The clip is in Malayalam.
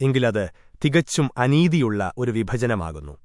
എങ്കിലത് തികച്ചും അനീതിയുള്ള ഒരു വിഭജനമാകുന്നു.